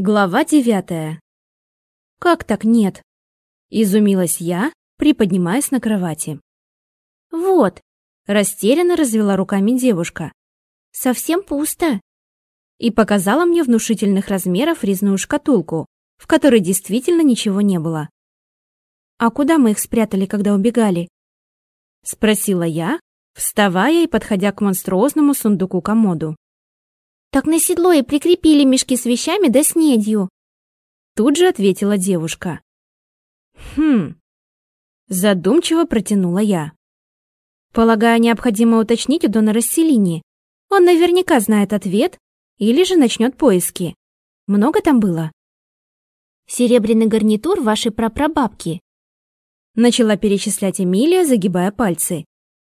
Глава девятая. «Как так нет?» — изумилась я, приподнимаясь на кровати. «Вот», — растерянно развела руками девушка. «Совсем пусто». И показала мне внушительных размеров резную шкатулку, в которой действительно ничего не было. «А куда мы их спрятали, когда убегали?» — спросила я, вставая и подходя к монструозному сундуку-комоду. Так на седло и прикрепили мешки с вещами да снедью. Тут же ответила девушка. Хм. Задумчиво протянула я. Полагаю, необходимо уточнить у Дона Расселини. Он наверняка знает ответ или же начнет поиски. Много там было? Серебряный гарнитур вашей прапрабабки. Начала перечислять Эмилия, загибая пальцы.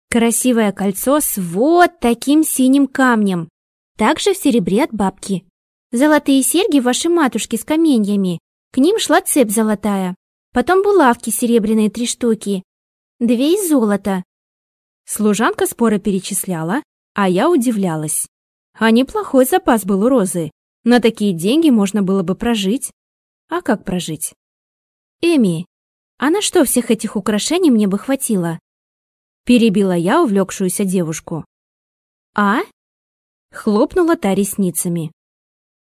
Красивое кольцо с вот таким синим камнем. Также в серебре от бабки. Золотые серьги вашей матушки с каменьями. К ним шла цепь золотая. Потом булавки серебряные три штуки. Две из золота. Служанка споро перечисляла, а я удивлялась. А неплохой запас был у Розы. На такие деньги можно было бы прожить. А как прожить? Эми, а на что всех этих украшений мне бы хватило? Перебила я увлекшуюся девушку. А? Хлопнула та ресницами.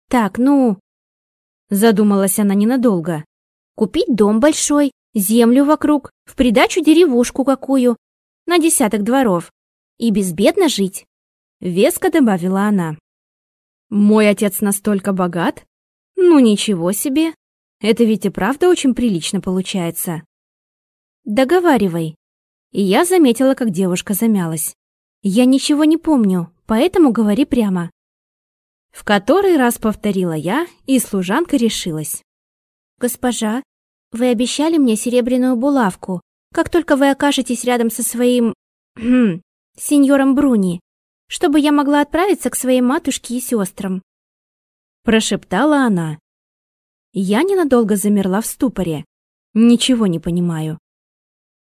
«Так, ну...» Задумалась она ненадолго. «Купить дом большой, землю вокруг, в придачу деревушку какую, на десяток дворов. И безбедно жить», — веско добавила она. «Мой отец настолько богат? Ну, ничего себе! Это ведь и правда очень прилично получается». «Договаривай». И я заметила, как девушка замялась. «Я ничего не помню, поэтому говори прямо». В который раз повторила я, и служанка решилась. «Госпожа, вы обещали мне серебряную булавку, как только вы окажетесь рядом со своим... Хм, сеньором Бруни, чтобы я могла отправиться к своей матушке и сестрам». Прошептала она. Я ненадолго замерла в ступоре. Ничего не понимаю.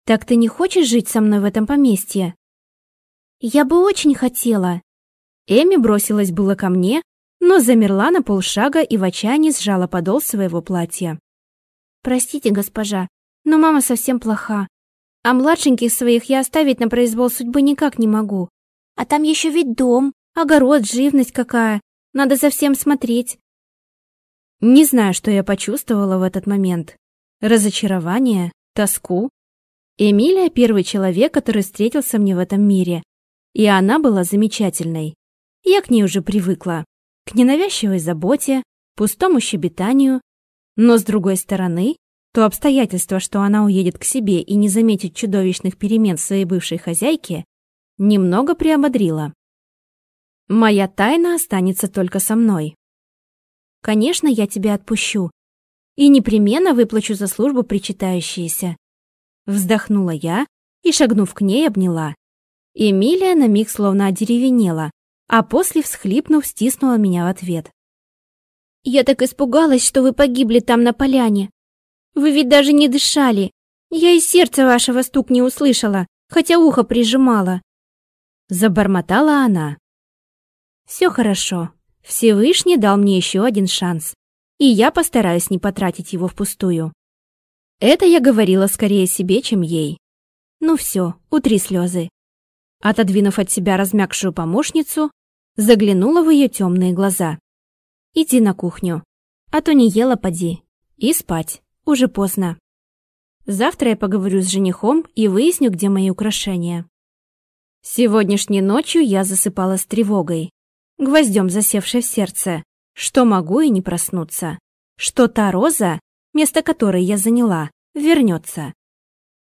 «Так ты не хочешь жить со мной в этом поместье?» «Я бы очень хотела». Эми бросилась было ко мне, но замерла на полшага и в отчаянии сжала подол своего платья. «Простите, госпожа, но мама совсем плоха. А младшеньких своих я оставить на произвол судьбы никак не могу. А там еще ведь дом, огород, живность какая. Надо за всем смотреть». Не знаю, что я почувствовала в этот момент. Разочарование, тоску. Эмилия — первый человек, который встретился мне в этом мире. И она была замечательной. Я к ней уже привыкла. К ненавязчивой заботе, пустому щебетанию. Но с другой стороны, то обстоятельство, что она уедет к себе и не заметит чудовищных перемен своей бывшей хозяйке, немного приободрило. Моя тайна останется только со мной. Конечно, я тебя отпущу. И непременно выплачу за службу причитающиеся. Вздохнула я и, шагнув к ней, обняла. Эмилия на миг словно одеревенела, а после, всхлипнув, стиснула меня в ответ. «Я так испугалась, что вы погибли там на поляне. Вы ведь даже не дышали. Я и сердца вашего стук не услышала, хотя ухо прижимала». Забормотала она. «Все хорошо. Всевышний дал мне еще один шанс, и я постараюсь не потратить его впустую». Это я говорила скорее себе, чем ей. Ну все, утри слезы. Отодвинув от себя размягшую помощницу, заглянула в ее темные глаза. «Иди на кухню, а то не ела поди. И спать, уже поздно. Завтра я поговорю с женихом и выясню, где мои украшения». Сегодняшней ночью я засыпала с тревогой, гвоздем засевшей в сердце, что могу и не проснуться, что та роза, место которой я заняла, вернется.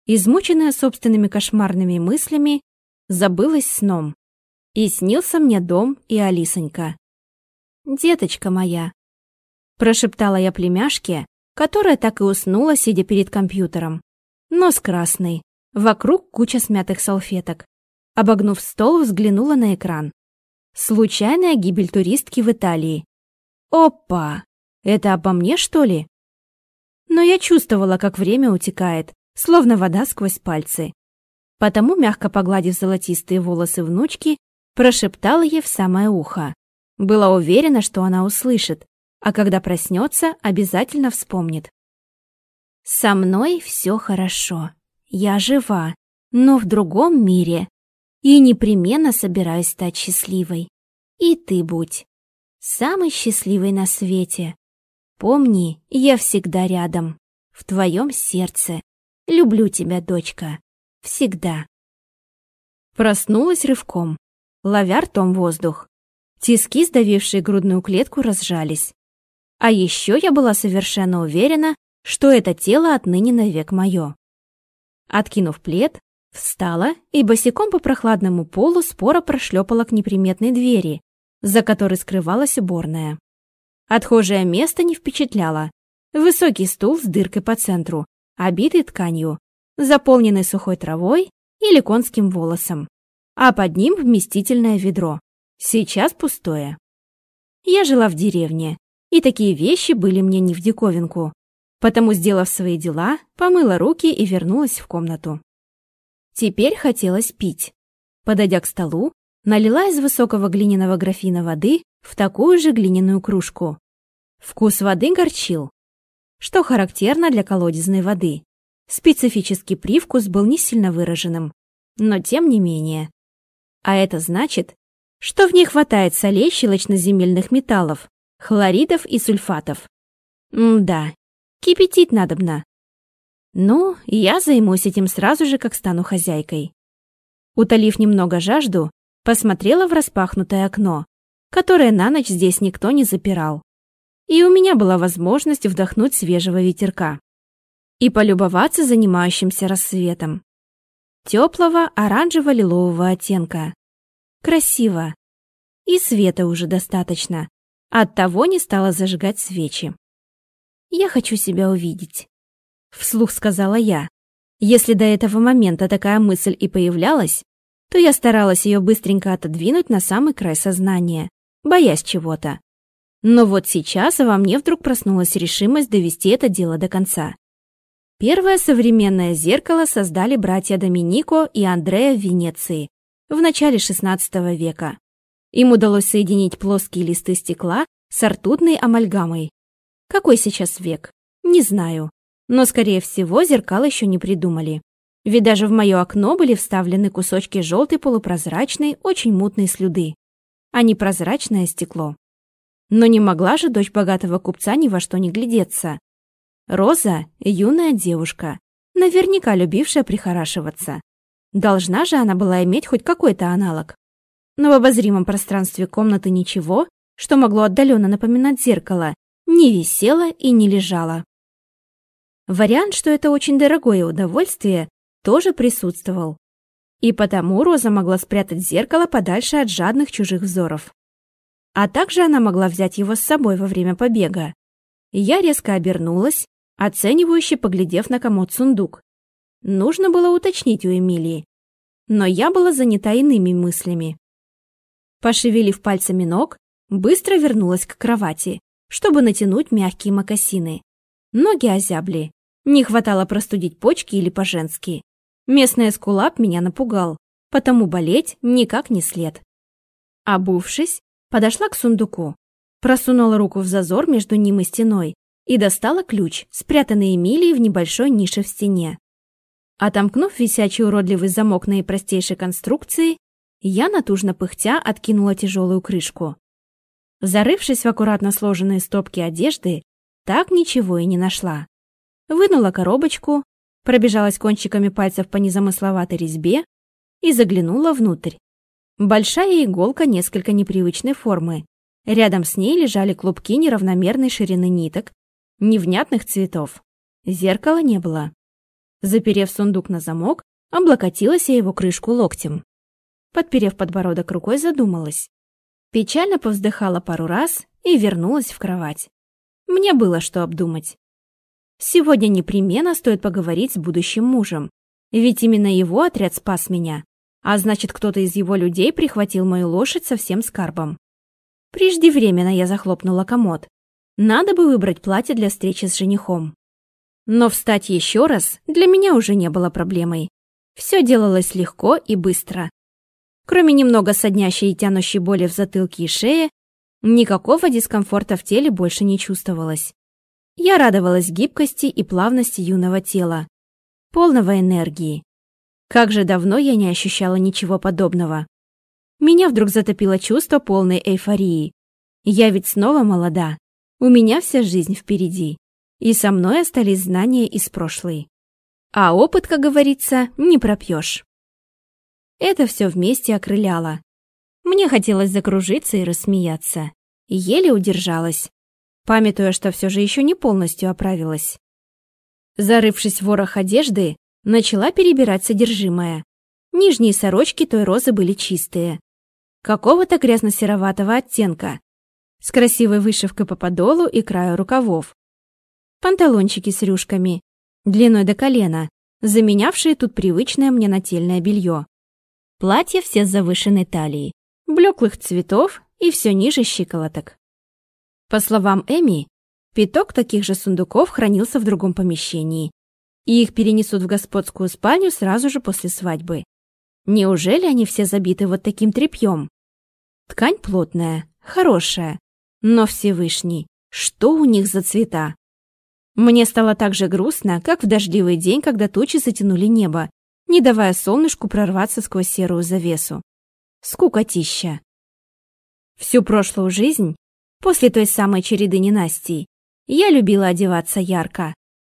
Измученная собственными кошмарными мыслями, забылась сном. И снился мне дом и Алисонька. «Деточка моя», — прошептала я племяшке, которая так и уснула, сидя перед компьютером. Нос красный, вокруг куча смятых салфеток. Обогнув стол, взглянула на экран. Случайная гибель туристки в Италии. Опа! Это обо мне, что ли? Но я чувствовала, как время утекает, словно вода сквозь пальцы. Потому, мягко погладив золотистые волосы внучки, прошептала ей в самое ухо. Была уверена, что она услышит, а когда проснется, обязательно вспомнит. Со мной все хорошо. Я жива, но в другом мире. И непременно собираюсь стать счастливой. И ты будь. Самой счастливой на свете. Помни, я всегда рядом. В твоем сердце. Люблю тебя, дочка. Всегда. Проснулась рывком, ловя ртом воздух. Тиски, сдавившие грудную клетку, разжались. А еще я была совершенно уверена, что это тело отныне навек мое. Откинув плед, встала и босиком по прохладному полу споро прошлепала к неприметной двери, за которой скрывалась уборная. Отхожее место не впечатляло. Высокий стул с дыркой по центру, обитый тканью, заполненный сухой травой или конским волосом, а под ним вместительное ведро. Сейчас пустое. Я жила в деревне, и такие вещи были мне не в диковинку. Потому, сделав свои дела, помыла руки и вернулась в комнату. Теперь хотелось пить. Подойдя к столу, налила из высокого глиняного графина воды в такую же глиняную кружку. Вкус воды горчил, что характерно для колодезной воды. Специфический привкус был не сильно выраженным, но тем не менее. А это значит, что в ней хватает солей щелочноземельных металлов, хлоридов и сульфатов. М-да, кипятить надобно. Ну, я займусь этим сразу же, как стану хозяйкой. Утолив немного жажду, посмотрела в распахнутое окно, которое на ночь здесь никто не запирал. И у меня была возможность вдохнуть свежего ветерка и полюбоваться занимающимся рассветом. Теплого оранжево-лилового оттенка. Красиво. И света уже достаточно, Оттого не стала зажигать свечи. «Я хочу себя увидеть», — вслух сказала я. Если до этого момента такая мысль и появлялась, то я старалась ее быстренько отодвинуть на самый край сознания, боясь чего-то. Но вот сейчас во мне вдруг проснулась решимость довести это дело до конца. Первое современное зеркало создали братья Доминико и Андреа в Венеции в начале XVI века. Им удалось соединить плоские листы стекла с ртутной амальгамой. Какой сейчас век? Не знаю. Но, скорее всего, зеркал еще не придумали. Ведь даже в мое окно были вставлены кусочки желтой полупрозрачной, очень мутной слюды, а не прозрачное стекло. Но не могла же дочь богатого купца ни во что не глядеться. Роза — юная девушка, наверняка любившая прихорашиваться. Должна же она была иметь хоть какой-то аналог но в обозримом пространстве комнаты ничего, что могло отдаленно напоминать зеркало, не висело и не лежало. Вариант, что это очень дорогое удовольствие, тоже присутствовал. И потому Роза могла спрятать зеркало подальше от жадных чужих взоров. А также она могла взять его с собой во время побега. Я резко обернулась, оценивающе поглядев на комод-сундук. Нужно было уточнить у Эмилии. Но я была занята иными мыслями. Пошевелив пальцами ног, быстро вернулась к кровати, чтобы натянуть мягкие мокасины. Ноги озябли. Не хватало простудить почки или по-женски. Местный эскулап меня напугал, потому болеть никак не след. Обувшись, подошла к сундуку, просунула руку в зазор между ним и стеной и достала ключ, спрятанный Эмилией в небольшой нише в стене. Отомкнув висячий уродливый замок наипростейшей конструкции, я, натужно пыхтя, откинула тяжелую крышку. Зарывшись в аккуратно сложенные стопки одежды, так ничего и не нашла. Вынула коробочку, пробежалась кончиками пальцев по незамысловатой резьбе и заглянула внутрь. Большая иголка несколько непривычной формы. Рядом с ней лежали клубки неравномерной ширины ниток, невнятных цветов. Зеркала не было. Заперев сундук на замок, облокотилась я его крышку локтем подперев подбородок рукой, задумалась. Печально повздыхала пару раз и вернулась в кровать. Мне было что обдумать. Сегодня непременно стоит поговорить с будущим мужем, ведь именно его отряд спас меня, а значит, кто-то из его людей прихватил мою лошадь со всем скарбом. Преждевременно я захлопнула комод. Надо бы выбрать платье для встречи с женихом. Но встать еще раз для меня уже не было проблемой. Все делалось легко и быстро. Кроме немного соднящей и тянущей боли в затылке и шее, Никакого дискомфорта в теле больше не чувствовалось. Я радовалась гибкости и плавности юного тела, полного энергии. Как же давно я не ощущала ничего подобного. Меня вдруг затопило чувство полной эйфории. Я ведь снова молода. У меня вся жизнь впереди. И со мной остались знания из прошлой. А опыт, как говорится, не пропьешь. Это все вместе окрыляло. Мне хотелось закружиться и рассмеяться. еле удержалась, памятуя, что все же еще не полностью оправилась. Зарывшись в ворох одежды, начала перебирать содержимое. Нижние сорочки той розы были чистые. Какого-то грязно-сероватого оттенка. С красивой вышивкой по подолу и краю рукавов. Панталончики с рюшками, длиной до колена, заменявшие тут привычное мне нательное белье. Платья все с завышенной талией, блеклых цветов и все ниже щиколоток. По словам Эми, пяток таких же сундуков хранился в другом помещении, и их перенесут в господскую спальню сразу же после свадьбы. Неужели они все забиты вот таким тряпьем? Ткань плотная, хорошая, но Всевышний, что у них за цвета? Мне стало так же грустно, как в дождливый день, когда тучи затянули небо, не давая солнышку прорваться сквозь серую завесу. Скукотища. Всю прошлую жизнь, после той самой череды ненастий, я любила одеваться ярко,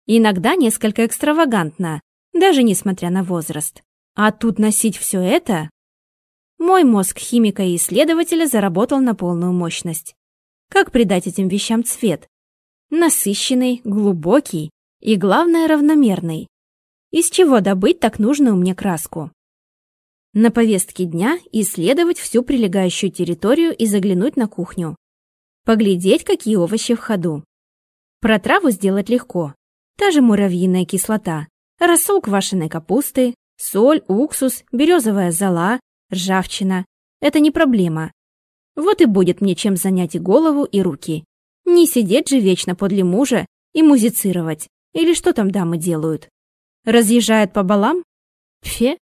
Иногда несколько экстравагантно, даже несмотря на возраст. А тут носить все это? Мой мозг химика и исследователя заработал на полную мощность. Как придать этим вещам цвет? Насыщенный, глубокий и, главное, равномерный. Из чего добыть так нужную мне краску? На повестке дня исследовать всю прилегающую территорию и заглянуть на кухню. Поглядеть, какие овощи в ходу. Про траву сделать легко. Та же муравьиная кислота, рассол квашеной капусты, соль, уксус, березовая зола, ржавчина. Это не проблема. Вот и будет мне чем занять и голову, и руки. Не сидеть же вечно подле мужа и музицировать. Или что там дамы делают? Разъезжают по балам? Фе.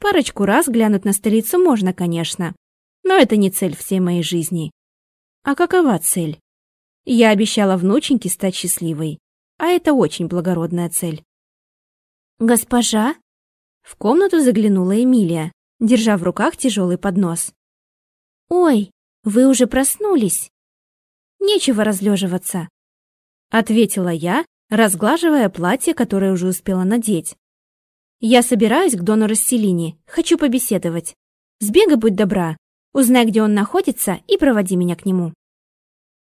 Парочку раз глянуть на столицу можно, конечно. Но это не цель всей моей жизни. А какова цель? Я обещала внученьке стать счастливой а это очень благородная цель. «Госпожа?» В комнату заглянула Эмилия, держа в руках тяжелый поднос. «Ой, вы уже проснулись?» «Нечего разлеживаться», — ответила я, разглаживая платье, которое уже успела надеть. «Я собираюсь к Дону Расселини, хочу побеседовать. Сбегай, будь добра, узнай, где он находится, и проводи меня к нему».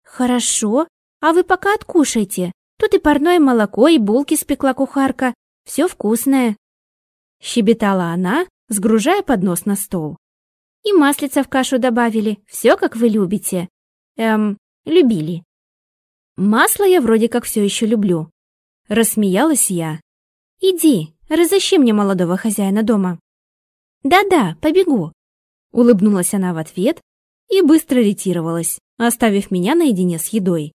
«Хорошо, а вы пока откушайте, Тут и парное молоко, и булки спекла кухарка. Все вкусное. Щебетала она, сгружая поднос на стол. И маслица в кашу добавили. Все, как вы любите. Эм, любили. Масло я вроде как все еще люблю. Рассмеялась я. Иди, разыщи мне молодого хозяина дома. Да-да, побегу. Улыбнулась она в ответ и быстро ретировалась, оставив меня наедине с едой.